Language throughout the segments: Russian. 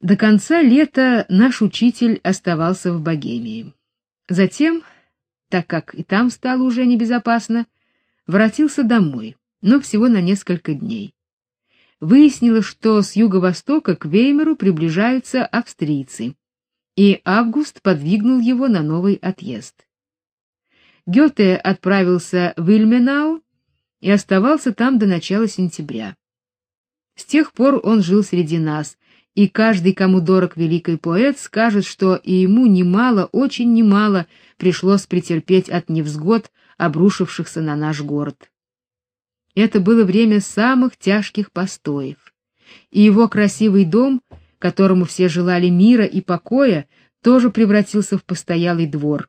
До конца лета наш учитель оставался в Богемии. Затем, так как и там стало уже небезопасно, воротился домой, но всего на несколько дней. Выяснилось, что с юго-востока к Веймеру приближаются австрийцы, и Август подвигнул его на новый отъезд. Гёте отправился в Ильменау и оставался там до начала сентября. С тех пор он жил среди нас, и каждый, кому дорог великий поэт, скажет, что и ему немало, очень немало пришлось претерпеть от невзгод, обрушившихся на наш город. Это было время самых тяжких постоев, и его красивый дом, которому все желали мира и покоя, тоже превратился в постоялый двор.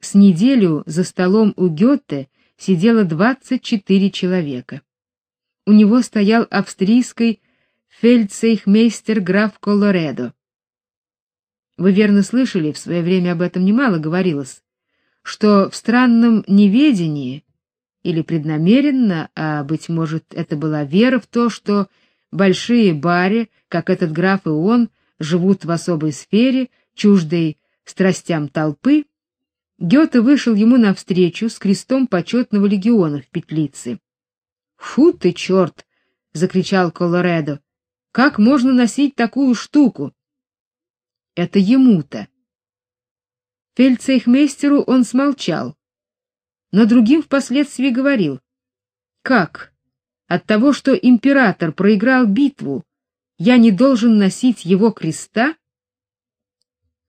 С неделю за столом у Гёте сидело 24 человека. У него стоял австрийский фельдцейхмейстер граф Колоредо. Вы верно слышали, в свое время об этом немало говорилось, что в странном неведении или преднамеренно, а быть может, это была вера в то, что большие бари, как этот граф и он, живут в особой сфере, чуждой страстям толпы, Гёте вышел ему навстречу с крестом почетного легиона в петлице. "Фу ты, черт!» — закричал Колоредо. "Как можно носить такую штуку?" Это ему-то. Фельдцейхмейстеру он смолчал, но другим впоследствии говорил: "Как? От того, что император проиграл битву, я не должен носить его креста?"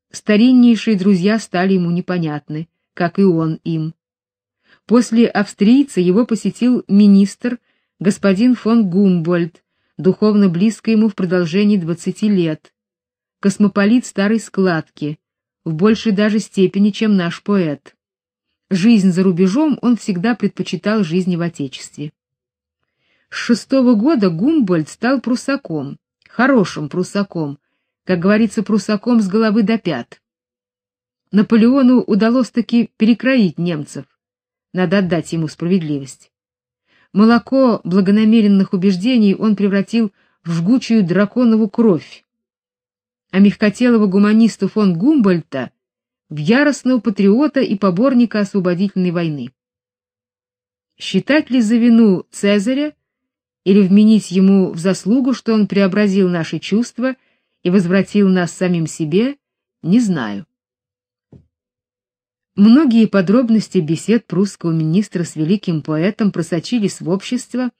Стариннейшие друзья стали ему непонятны, как и он им. После австрийца его посетил министр господин фон Гумбольд, духовно близко ему в продолжении двадцати лет, космополит старой складки, в большей даже степени, чем наш поэт. Жизнь за рубежом он всегда предпочитал жизни в отечестве. С шестого года Гумбольд стал прусаком, хорошим прусаком, как говорится, прусаком с головы до пят. Наполеону удалось таки перекроить немцев. Надо отдать ему справедливость. Молоко благонамеренных убеждений он превратил в жгучую драконову кровь. А мягкотелого гуманиста фон Гумбольдта в яростного патриота и поборника освободительной войны. Считать ли за вину Цезаря или вменить ему в заслугу, что он преобразил наши чувства и возвратил нас самим себе, не знаю. Многие подробности бесед прусского министра с великим поэтом просочились в общество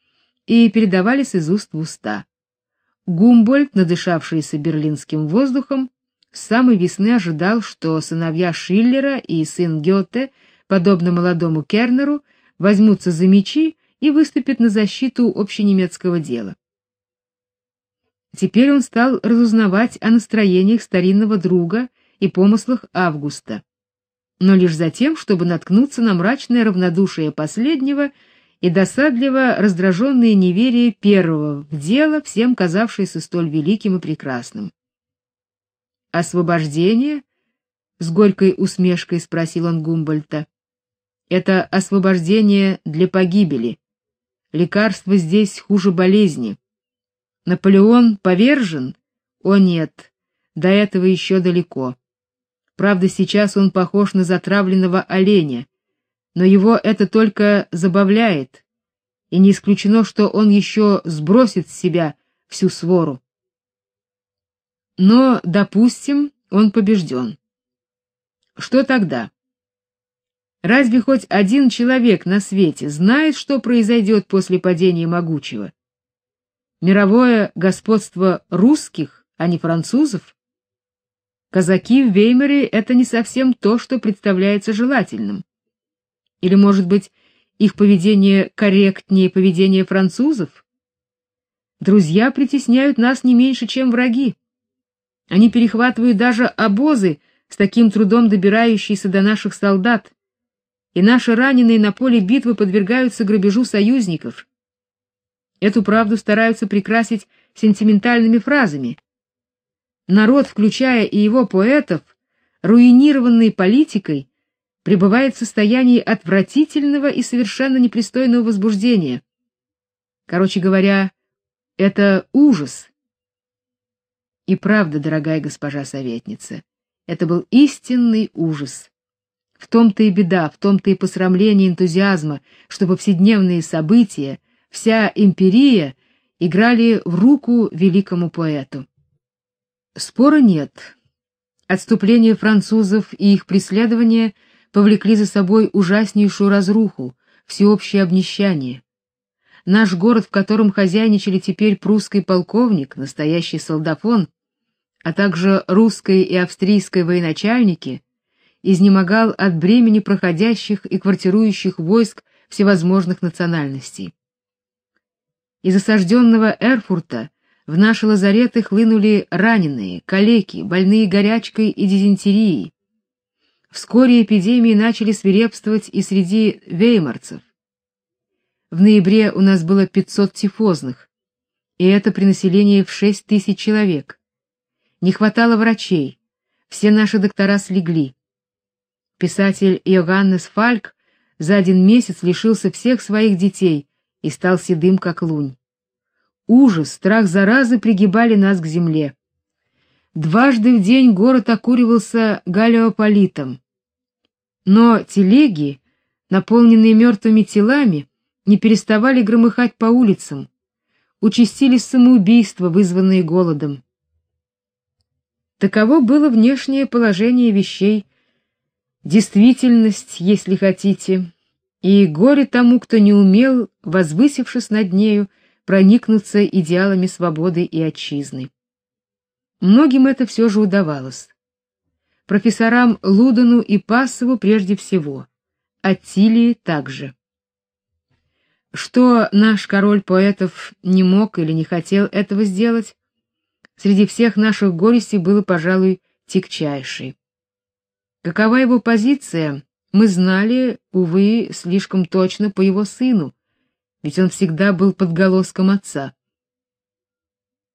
и передавались из уст в уста. Гумбольд, надышавшийся берлинским воздухом, с самой весны ожидал, что сыновья Шиллера и сын Гёте, подобно молодому Кернеру, возьмутся за мечи и выступят на защиту общенемецкого дела. Теперь он стал разузнавать о настроениях старинного друга и помыслах Августа, но лишь за тем, чтобы наткнуться на мрачное равнодушие последнего и досадливо раздраженное неверие первого в дело, всем казавшееся столь великим и прекрасным. Освобождение? с горькой усмешкой спросил он Гумбольта. Это освобождение для погибели. Лекарство здесь хуже болезни. Наполеон повержен? О нет, до этого еще далеко. Правда, сейчас он похож на затравленного оленя, но его это только забавляет, и не исключено, что он еще сбросит с себя всю свору. Но, допустим, он побежден. Что тогда? Разве хоть один человек на свете знает, что произойдет после падения могучего? Мировое господство русских, а не французов? Казаки в Веймаре это не совсем то, что представляется желательным. Или, может быть, их поведение корректнее поведения французов? Друзья притесняют нас не меньше, чем враги. Они перехватывают даже обозы, с таким трудом добирающиеся до наших солдат, и наши раненые на поле битвы подвергаются грабежу союзников. Эту правду стараются прикрасить сентиментальными фразами. Народ, включая и его поэтов, руинированный политикой, пребывает в состоянии отвратительного и совершенно непристойного возбуждения. Короче говоря, это ужас. И правда, дорогая госпожа советница, это был истинный ужас. В том-то и беда, в том-то и посрамление энтузиазма, что повседневные события, вся империя играли в руку великому поэту. Спора нет. Отступление французов и их преследование повлекли за собой ужаснейшую разруху, всеобщее обнищание. Наш город, в котором хозяйничали теперь прусский полковник, настоящий солдафон, а также русские и австрийские военачальники, изнемогал от бремени проходящих и квартирующих войск всевозможных национальностей. Из осажденного Эрфурта в наши лазареты хлынули раненые, калеки, больные горячкой и дизентерией. Вскоре эпидемии начали свирепствовать и среди веймарцев. В ноябре у нас было 500 тифозных, и это при населении в 6 тысяч человек. Не хватало врачей, все наши доктора слегли. Писатель Йоганнес Фальк за один месяц лишился всех своих детей и стал седым как лунь. Ужас, страх заразы пригибали нас к земле. Дважды в день город окуривался галеополитом. Но телеги, наполненные мертвыми телами, не переставали громыхать по улицам, участились самоубийства, вызванные голодом. Таково было внешнее положение вещей, действительность, если хотите, и горе тому, кто не умел, возвысившись над нею, проникнуться идеалами свободы и отчизны. Многим это все же удавалось. Профессорам Лудену и Пассову прежде всего, Аттилии также. Что наш король поэтов не мог или не хотел этого сделать, среди всех наших горестей было, пожалуй, тягчайшей. Какова его позиция, мы знали, увы, слишком точно по его сыну, ведь он всегда был подголоском отца.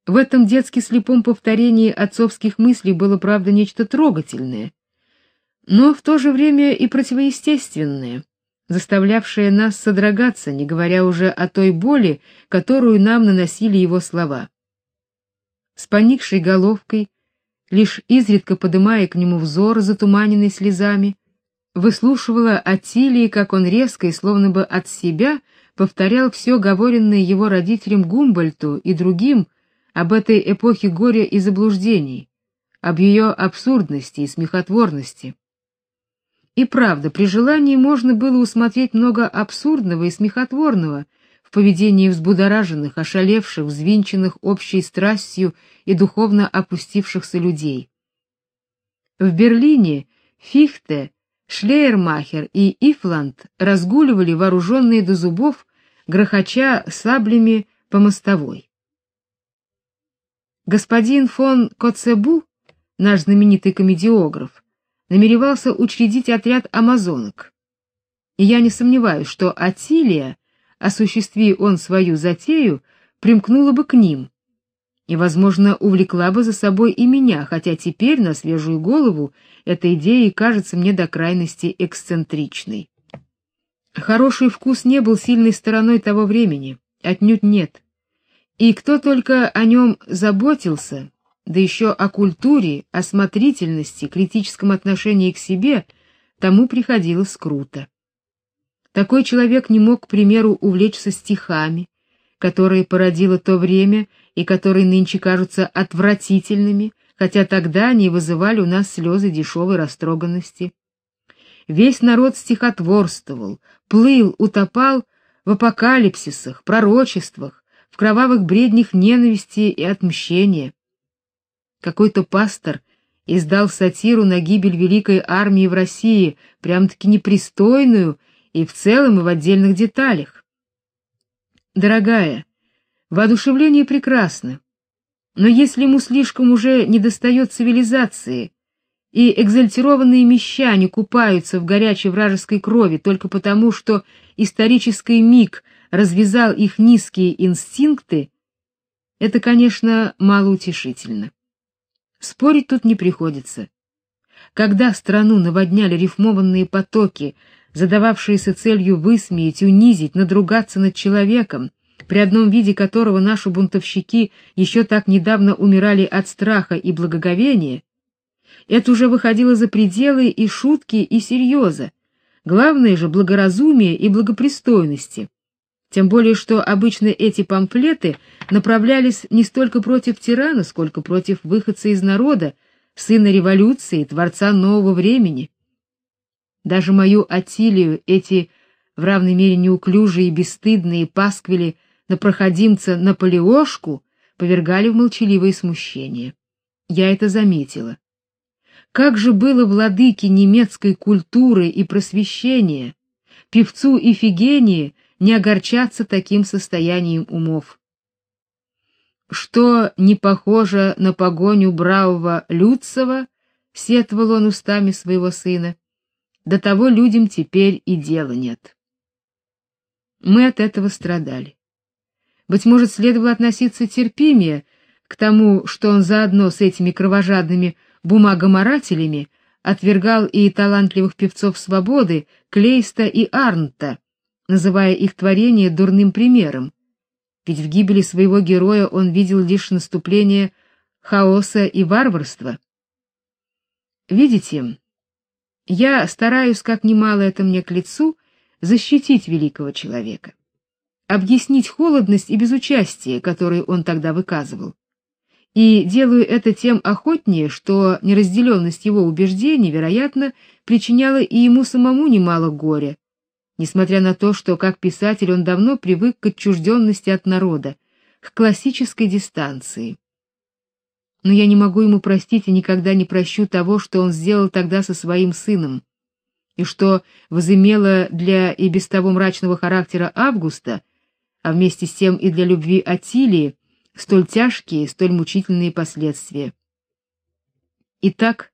В этом детски слепом повторении отцовских мыслей было, правда, нечто трогательное, но в то же время и противоестественное заставлявшее нас содрогаться, не говоря уже о той боли, которую нам наносили его слова. С поникшей головкой, лишь изредка подымая к нему взор, затуманенный слезами, выслушивала Атилии, как он резко и словно бы от себя повторял все говоренное его родителям Гумбольту и другим об этой эпохе горя и заблуждений, об ее абсурдности и смехотворности. И правда, при желании можно было усмотреть много абсурдного и смехотворного в поведении взбудораженных, ошалевших, взвинченных общей страстью и духовно опустившихся людей. В Берлине Фихте, Шлейермахер и Ифланд разгуливали вооруженные до зубов, грохоча саблями по мостовой. Господин фон Коцебу, наш знаменитый комедиограф, намеревался учредить отряд амазонок. И я не сомневаюсь, что Атилия, осуществи он свою затею, примкнула бы к ним и, возможно, увлекла бы за собой и меня, хотя теперь на свежую голову эта идея кажется мне до крайности эксцентричной. Хороший вкус не был сильной стороной того времени, отнюдь нет. И кто только о нем заботился, да еще о культуре, осмотрительности, критическом отношении к себе, тому приходилось круто. Такой человек не мог, к примеру, увлечься стихами, которые породило то время и которые нынче кажутся отвратительными, хотя тогда они вызывали у нас слезы дешевой растроганности. Весь народ стихотворствовал, плыл, утопал в апокалипсисах, пророчествах, в кровавых бреднях ненависти и отмщения. Какой-то пастор издал сатиру на гибель великой армии в России, прям-таки непристойную и в целом и в отдельных деталях. Дорогая, воодушевление прекрасно, но если ему слишком уже недостает цивилизации, и экзальтированные мещане купаются в горячей вражеской крови только потому, что исторический миг развязал их низкие инстинкты, это, конечно, малоутешительно. Спорить тут не приходится. Когда страну наводняли рифмованные потоки, задававшиеся целью высмеять, унизить, надругаться над человеком, при одном виде которого наши бунтовщики еще так недавно умирали от страха и благоговения, это уже выходило за пределы и шутки, и серьеза. Главное же благоразумие и благопристойности. Тем более, что обычно эти памфлеты направлялись не столько против тирана, сколько против выходца из народа, сына революции, творца нового времени. Даже мою Атилию эти в равной мере неуклюжие и бесстыдные пасквили на проходимца Наполеошку повергали в молчаливое смущение. Я это заметила. Как же было владыке немецкой культуры и просвещения, певцу Ифигении, не огорчаться таким состоянием умов. Что не похоже на погоню бравого Люцева, сетовал он устами своего сына, до того людям теперь и дела нет. Мы от этого страдали. Быть может, следовало относиться терпимее к тому, что он заодно с этими кровожадными бумагоморателями отвергал и талантливых певцов свободы Клейста и Арнта, называя их творение дурным примером. Ведь в гибели своего героя он видел лишь наступление хаоса и варварства. Видите, я стараюсь, как немало это мне к лицу, защитить великого человека, объяснить холодность и безучастие, которые он тогда выказывал. И делаю это тем охотнее, что неразделенность его убеждений, вероятно, причиняла и ему самому немало горя, несмотря на то, что как писатель он давно привык к отчужденности от народа, к классической дистанции. Но я не могу ему простить и никогда не прощу того, что он сделал тогда со своим сыном, и что возымело для и без того мрачного характера Августа, а вместе с тем и для любви Атилии, столь тяжкие, столь мучительные последствия. Итак,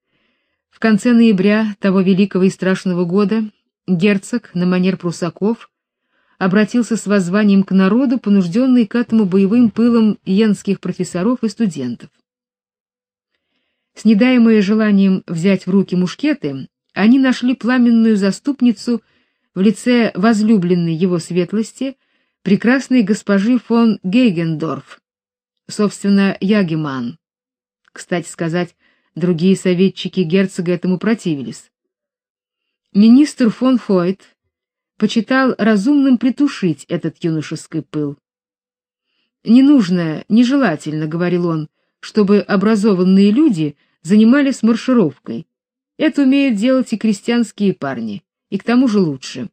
в конце ноября того великого и страшного года герцог на манер прусаков обратился с воззванием к народу, понужденный к этому боевым пылом йенских профессоров и студентов. Снедаемые желанием взять в руки мушкеты, они нашли пламенную заступницу в лице возлюбленной его светлости, прекрасной госпожи фон Гейгендорф, собственно, Ягеман. Кстати сказать, другие советчики герцога этому противились. Министр фон Фойт почитал разумным притушить этот юношеский пыл. Не нужно, нежелательно, говорил он, чтобы образованные люди занимались маршировкой. Это умеют делать и крестьянские парни, и к тому же лучше.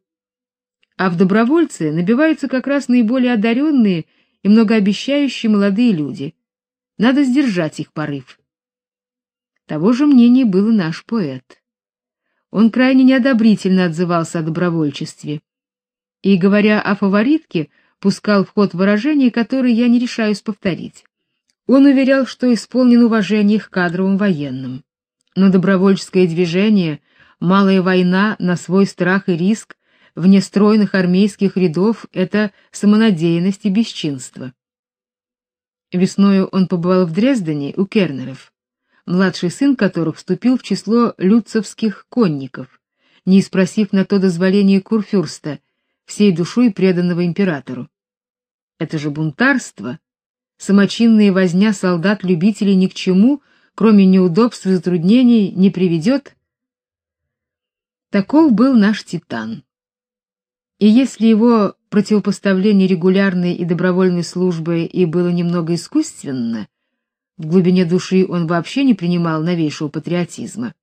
А в добровольцы набиваются как раз наиболее одаренные и многообещающие молодые люди. Надо сдержать их порыв. Того же мнения был и наш поэт. Он крайне неодобрительно отзывался о добровольчестве. И, говоря о фаворитке, пускал в ход выражения, которые я не решаюсь повторить. Он уверял, что исполнен уважения к кадровым военным. Но добровольческое движение, малая война на свой страх и риск вне стройных армейских рядов это самонадеянность и бесчинство. Весною он побывал в Дрездене у Кернеров младший сын которых вступил в число люцевских конников, не спросив на то дозволения курфюрста, всей душой преданного императору. Это же бунтарство, самочинная возня солдат-любителей ни к чему, кроме неудобств и затруднений, не приведет. Таков был наш титан. И если его противопоставление регулярной и добровольной службы и было немного искусственно, в глубине души он вообще не принимал новейшего патриотизма,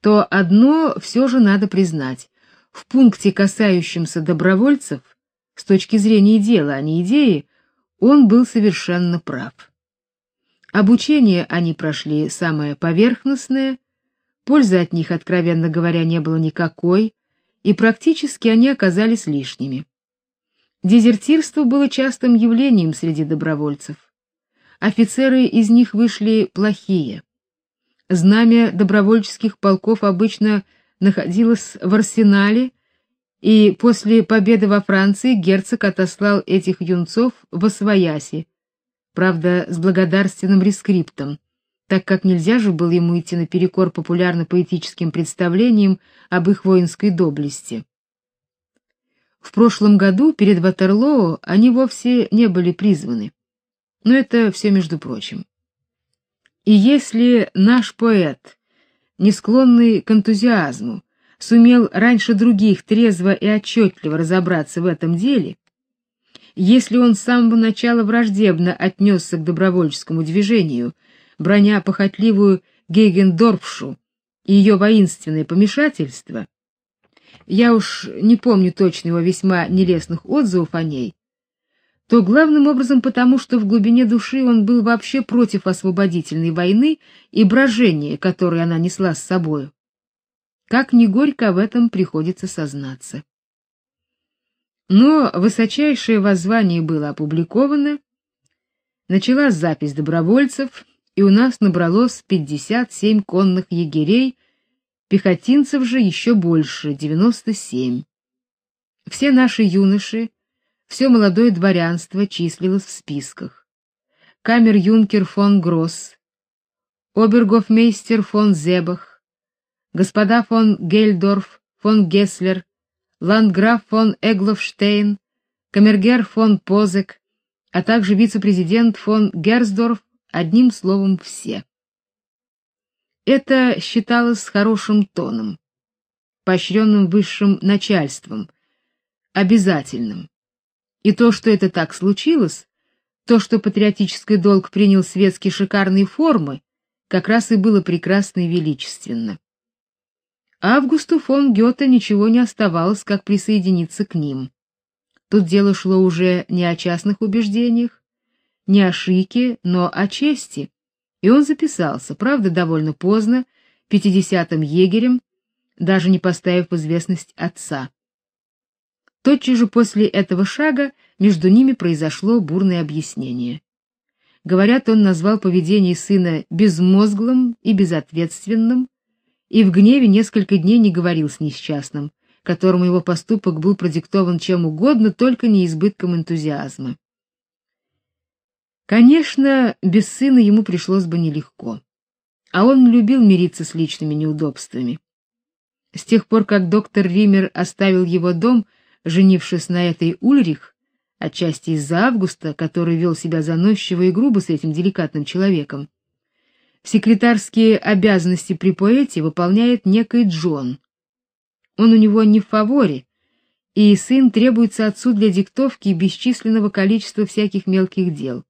то одно все же надо признать: в пункте, касающемся добровольцев, с точки зрения дела, а не идеи, он был совершенно прав. Обучение они прошли самое поверхностное, пользы от них, откровенно говоря, не было никакой, и практически они оказались лишними. Дезертирство было частым явлением среди добровольцев офицеры из них вышли плохие. Знамя добровольческих полков обычно находилось в арсенале, и после победы во Франции герцог отослал этих юнцов в Освояси, правда, с благодарственным рескриптом, так как нельзя же было ему идти наперекор популярно-поэтическим представлениям об их воинской доблести. В прошлом году перед Ватерлоо они вовсе не были призваны. Но это все между прочим. И если наш поэт, не склонный к энтузиазму, сумел раньше других трезво и отчетливо разобраться в этом деле, если он с самого начала враждебно отнесся к добровольческому движению, броня похотливую Гейгендорфшу и ее воинственное помешательство, я уж не помню точно его весьма нелестных отзывов о ней, то главным образом потому, что в глубине души он был вообще против освободительной войны и брожения, которое она несла с собой. Как ни горько в этом приходится сознаться. Но высочайшее воззвание было опубликовано, началась запись добровольцев, и у нас набралось 57 конных егерей, пехотинцев же еще больше 97. Все наши юноши, все молодое дворянство числилось в списках. Камер-юнкер фон Гросс, обергофмейстер фон Зебах, господа фон Гельдорф, фон Гесслер, ландграф фон Эгловштейн, камергер фон Позек, а также вице-президент фон Герсдорф, одним словом все. Это считалось хорошим тоном, поощренным высшим начальством, обязательным. И то, что это так случилось, то, что патриотический долг принял светские шикарные формы, как раз и было прекрасно и величественно. Августу фон Гёте ничего не оставалось, как присоединиться к ним. Тут дело шло уже не о частных убеждениях, не о шике, но о чести. И он записался, правда, довольно поздно, пятидесятым егерем, даже не поставив в известность отца. Тотчас же после этого шага между ними произошло бурное объяснение. Говорят, он назвал поведение сына безмозглым и безответственным, и в гневе несколько дней не говорил с несчастным, которому его поступок был продиктован чем угодно, только не избытком энтузиазма. Конечно, без сына ему пришлось бы нелегко, а он любил мириться с личными неудобствами. С тех пор, как доктор Ример оставил его дом, женившись на этой Ульрих, отчасти из-за Августа, который вел себя заносчиво и грубо с этим деликатным человеком, Секретарские обязанности при поэте выполняет некий Джон. Он у него не в фаворе, и сын требуется отцу для диктовки бесчисленного количества всяких мелких дел.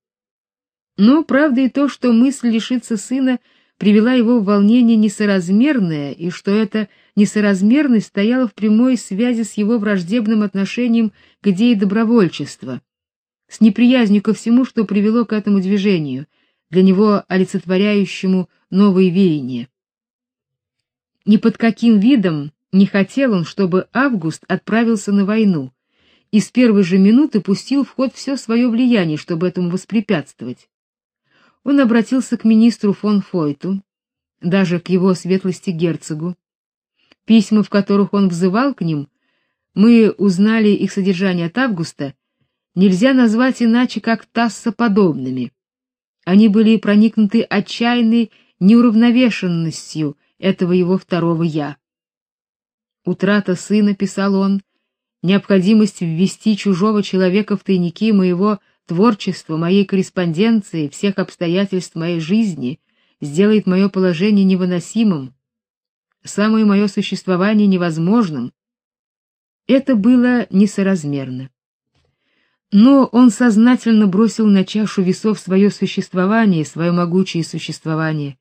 Но правда и то, что мысль лишиться сына привела его в волнение несоразмерное, и что эта несоразмерность стояла в прямой связи с его враждебным отношением к идее добровольчества, с неприязнью ко всему, что привело к этому движению — для него олицетворяющему новые веяния. Ни под каким видом не хотел он, чтобы Август отправился на войну, и с первой же минуты пустил в ход все свое влияние, чтобы этому воспрепятствовать. Он обратился к министру фон Фойту, даже к его светлости герцогу. Письма, в которых он взывал к ним, мы узнали их содержание от Августа, нельзя назвать иначе как тассоподобными. Они были проникнуты отчаянной неуравновешенностью этого его второго я. Утрата сына, писал он, необходимость ввести чужого человека в тайники моего творчества, моей корреспонденции, всех обстоятельств моей жизни сделает мое положение невыносимым, самое мое существование невозможным. Это было несоразмерно. Но он сознательно бросил на чашу весов свое существование, свое могучее существование.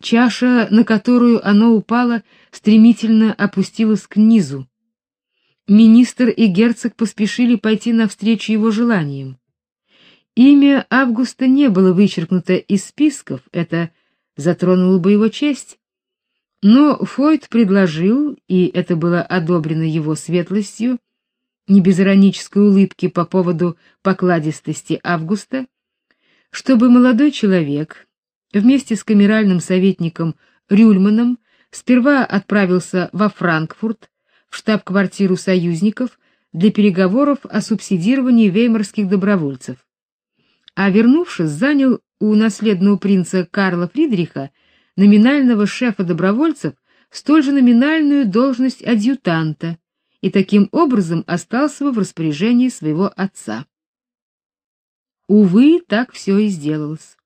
Чаша, на которую оно упало, стремительно опустилась к низу. Министр и герцог поспешили пойти навстречу его желаниям. Имя Августа не было вычеркнуто из списков, это затронуло бы его честь. Но Фойт предложил, и это было одобрено его светлостью, не без иронической улыбки по поводу покладистости Августа, чтобы молодой человек вместе с камеральным советником Рюльманом сперва отправился во Франкфурт, в штаб-квартиру союзников для переговоров о субсидировании веймарских добровольцев. А вернувшись, занял у наследного принца Карла Фридриха, номинального шефа добровольцев, столь же номинальную должность адъютанта и таким образом остался в распоряжении своего отца. Увы, так все и сделалось.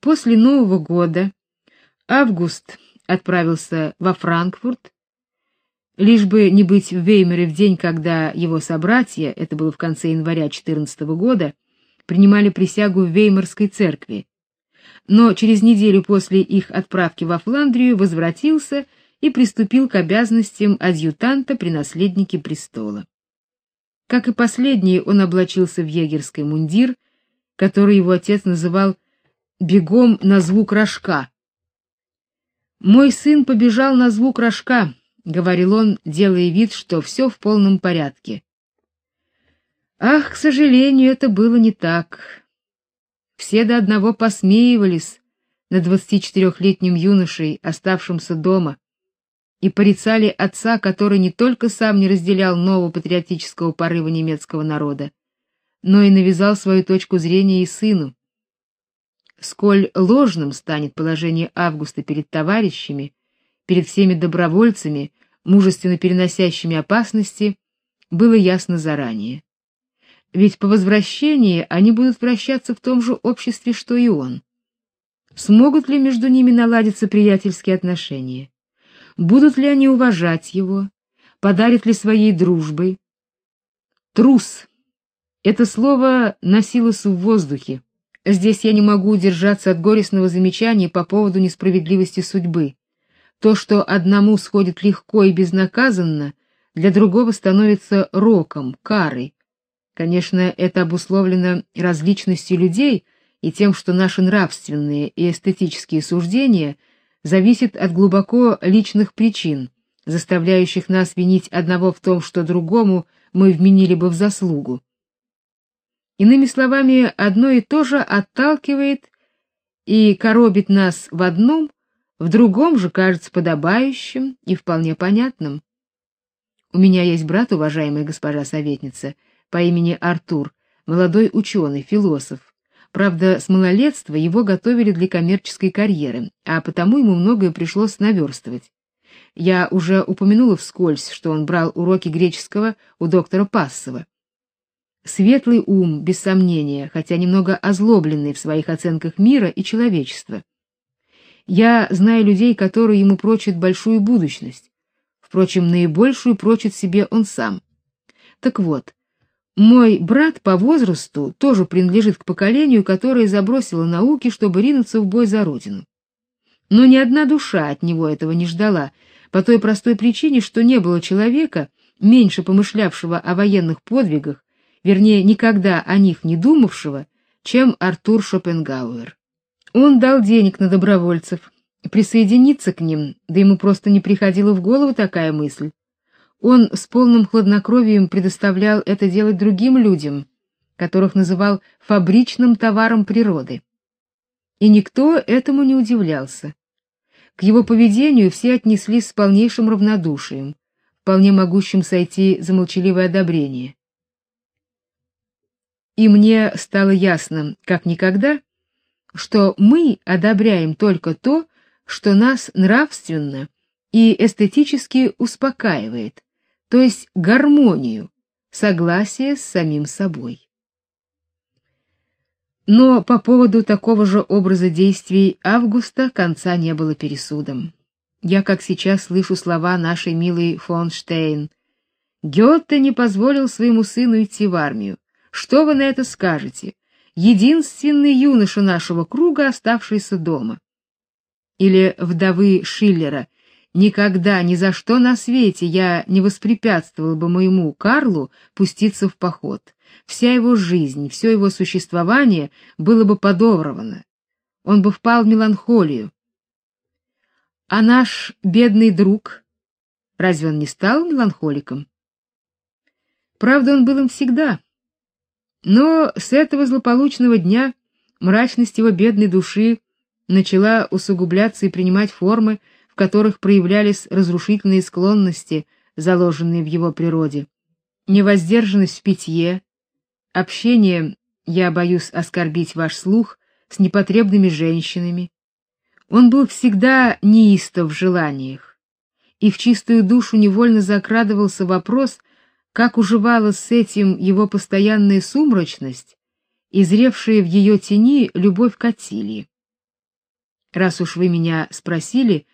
После Нового года Август отправился во Франкфурт, лишь бы не быть в Веймаре в день, когда его собратья, это было в конце января 14 года, принимали присягу в Веймарской церкви. Но через неделю после их отправки во Фландрию возвратился и приступил к обязанностям адъютанта при наследнике престола. Как и последний, он облачился в егерский мундир, который его отец называл «бегом на звук рожка». «Мой сын побежал на звук рожка», — говорил он, делая вид, что все в полном порядке. Ах, к сожалению, это было не так. Все до одного посмеивались над 24-летним юношей, оставшимся дома, и порицали отца, который не только сам не разделял нового патриотического порыва немецкого народа, но и навязал свою точку зрения и сыну. Сколь ложным станет положение Августа перед товарищами, перед всеми добровольцами, мужественно переносящими опасности, было ясно заранее. Ведь по возвращении они будут вращаться в том же обществе, что и он. Смогут ли между ними наладиться приятельские отношения? Будут ли они уважать его? Подарят ли своей дружбой? Трус. Это слово носилось в воздухе. Здесь я не могу удержаться от горестного замечания по поводу несправедливости судьбы. То, что одному сходит легко и безнаказанно, для другого становится роком, карой. Конечно, это обусловлено различностью людей и тем, что наши нравственные и эстетические суждения — зависит от глубоко личных причин, заставляющих нас винить одного в том, что другому мы вменили бы в заслугу. Иными словами, одно и то же отталкивает и коробит нас в одном, в другом же кажется подобающим и вполне понятным. У меня есть брат, уважаемая госпожа советница, по имени Артур, молодой ученый, философ, Правда, с малолетства его готовили для коммерческой карьеры, а потому ему многое пришлось наверстывать. Я уже упомянула вскользь, что он брал уроки греческого у доктора Пассова. Светлый ум, без сомнения, хотя немного озлобленный в своих оценках мира и человечества. Я знаю людей, которые ему прочат большую будущность. Впрочем, наибольшую прочит себе он сам. Так вот, мой брат по возрасту тоже принадлежит к поколению, которое забросило науки, чтобы ринуться в бой за родину. Но ни одна душа от него этого не ждала, по той простой причине, что не было человека, меньше помышлявшего о военных подвигах, вернее, никогда о них не думавшего, чем Артур Шопенгауэр. Он дал денег на добровольцев, присоединиться к ним, да ему просто не приходила в голову такая мысль. Он с полным хладнокровием предоставлял это делать другим людям, которых называл фабричным товаром природы. И никто этому не удивлялся. К его поведению все отнеслись с полнейшим равнодушием, вполне могущим сойти за молчаливое одобрение. И мне стало ясно, как никогда, что мы одобряем только то, что нас нравственно и эстетически успокаивает, то есть гармонию, согласие с самим собой. Но по поводу такого же образа действий Августа конца не было пересудом. Я как сейчас слышу слова нашей милой фон Штейн. Гёте не позволил своему сыну идти в армию. Что вы на это скажете? Единственный юноша нашего круга, оставшийся дома. Или вдовы Шиллера — Никогда, ни за что на свете я не воспрепятствовал бы моему Карлу пуститься в поход. Вся его жизнь, все его существование было бы подорвано. Он бы впал в меланхолию. А наш бедный друг, разве он не стал меланхоликом? Правда, он был им всегда. Но с этого злополучного дня мрачность его бедной души начала усугубляться и принимать формы, которых проявлялись разрушительные склонности, заложенные в его природе. Невоздержанность в питье, общение, я боюсь оскорбить ваш слух, с непотребными женщинами. Он был всегда неистов в желаниях, и в чистую душу невольно закрадывался вопрос, как уживалась с этим его постоянная сумрачность и зревшая в ее тени любовь к Атилии. Раз уж вы меня спросили,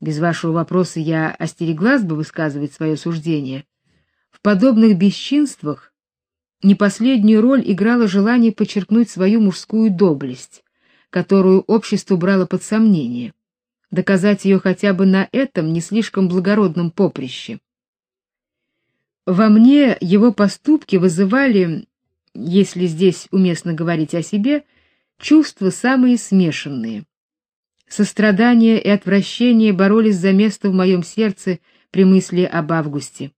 без вашего вопроса я остереглась бы высказывать свое суждение. В подобных бесчинствах не последнюю роль играло желание подчеркнуть свою мужскую доблесть, которую общество брало под сомнение, доказать ее хотя бы на этом не слишком благородном поприще. Во мне его поступки вызывали, если здесь уместно говорить о себе, чувства самые смешанные. Сострадание и отвращение боролись за место в моем сердце при мысли об Августе.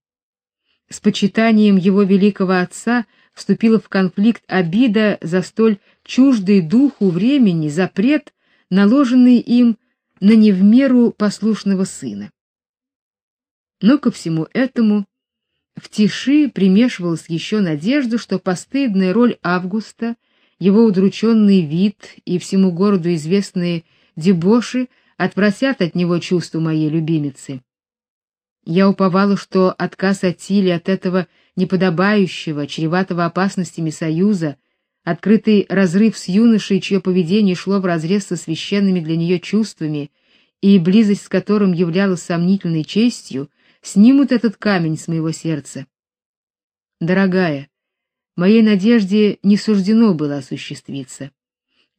С почитанием его великого отца вступила в конфликт обида за столь чуждый духу времени запрет, наложенный им на не в меру послушного сына. Но ко всему этому в тиши примешивалась еще надежда, что постыдная роль Августа, его удрученный вид и всему городу известные дебоши отвратят от него чувства моей любимицы. Я уповала, что отказ от Тили от этого неподобающего, чреватого опасностями союза, открытый разрыв с юношей, чье поведение шло вразрез со священными для нее чувствами и близость с которым являлась сомнительной честью, снимут этот камень с моего сердца. Дорогая, моей надежде не суждено было осуществиться.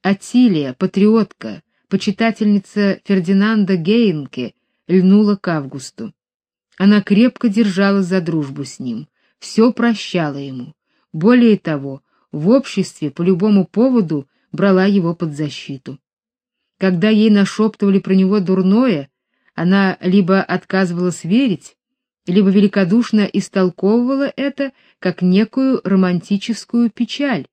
Атилия, патриотка, почитательница Фердинанда Гейнке, льнула к Августу. Она крепко держалась за дружбу с ним, все прощала ему. Более того, в обществе по любому поводу брала его под защиту. Когда ей нашептывали про него дурное, она либо отказывалась верить, либо великодушно истолковывала это как некую романтическую печаль,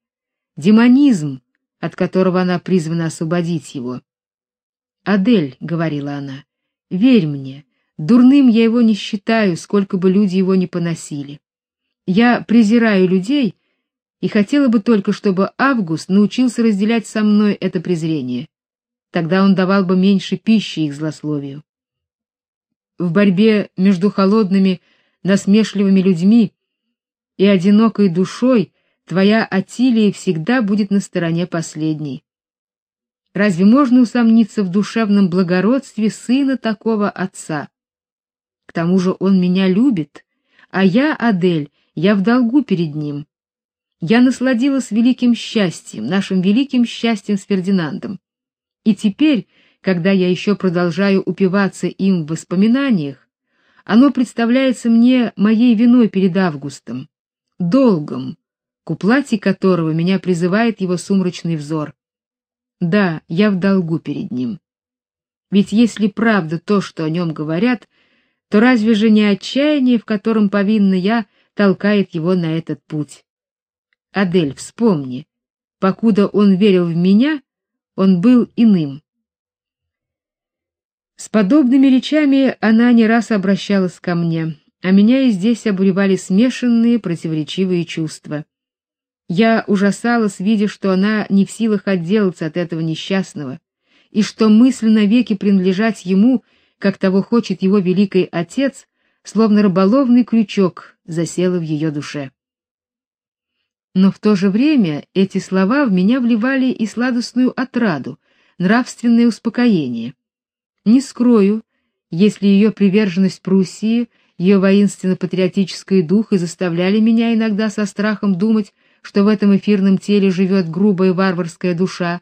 демонизм, от которого она призвана освободить его. "Адель", говорила она. "Верь мне, Дурным я его не считаю, сколько бы люди его ни поносили. Я презираю людей и хотела бы только, чтобы Август научился разделять со мной это презрение. Тогда он давал бы меньше пищи их злословию. В борьбе между холодными, насмешливыми людьми и одинокой душой твоя Атилия всегда будет на стороне последней. Разве можно усомниться в душевном благородстве сына такого отца? К тому же он меня любит, а я, Адель, я в долгу перед ним. Я насладилась великим счастьем, нашим великим счастьем с Фердинандом. И теперь, когда я еще продолжаю упиваться им в воспоминаниях, оно представляется мне моей виной перед Августом, долгом, к уплате которого меня призывает его сумрачный взор. Да, я в долгу перед ним. Ведь если правда то, что о нем говорят, то разве же не отчаяние, в котором повинна я, толкает его на этот путь? Адель, вспомни, покуда он верил в меня, он был иным. С подобными речами она не раз обращалась ко мне, а меня и здесь обуревали смешанные противоречивые чувства. Я ужасалась, видя, что она не в силах отделаться от этого несчастного, и что мысль навеки принадлежать ему — как того хочет его великий отец, словно рыболовный крючок засела в ее душе. Но в то же время эти слова в меня вливали и сладостную отраду, нравственное успокоение. Не скрою, если ее приверженность Пруссии, ее воинственно-патриотический дух и заставляли меня иногда со страхом думать, что в этом эфирном теле живет грубая варварская душа,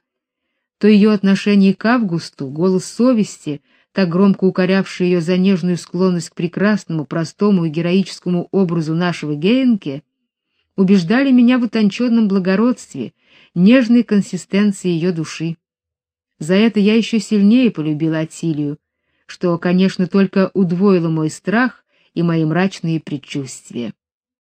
то ее отношение к Августу, голос совести — так громко укорявший ее за нежную склонность к прекрасному, простому и героическому образу нашего Гейнке, убеждали меня в утонченном благородстве, нежной консистенции ее души. За это я еще сильнее полюбила Атилию, что, конечно, только удвоило мой страх и мои мрачные предчувствия.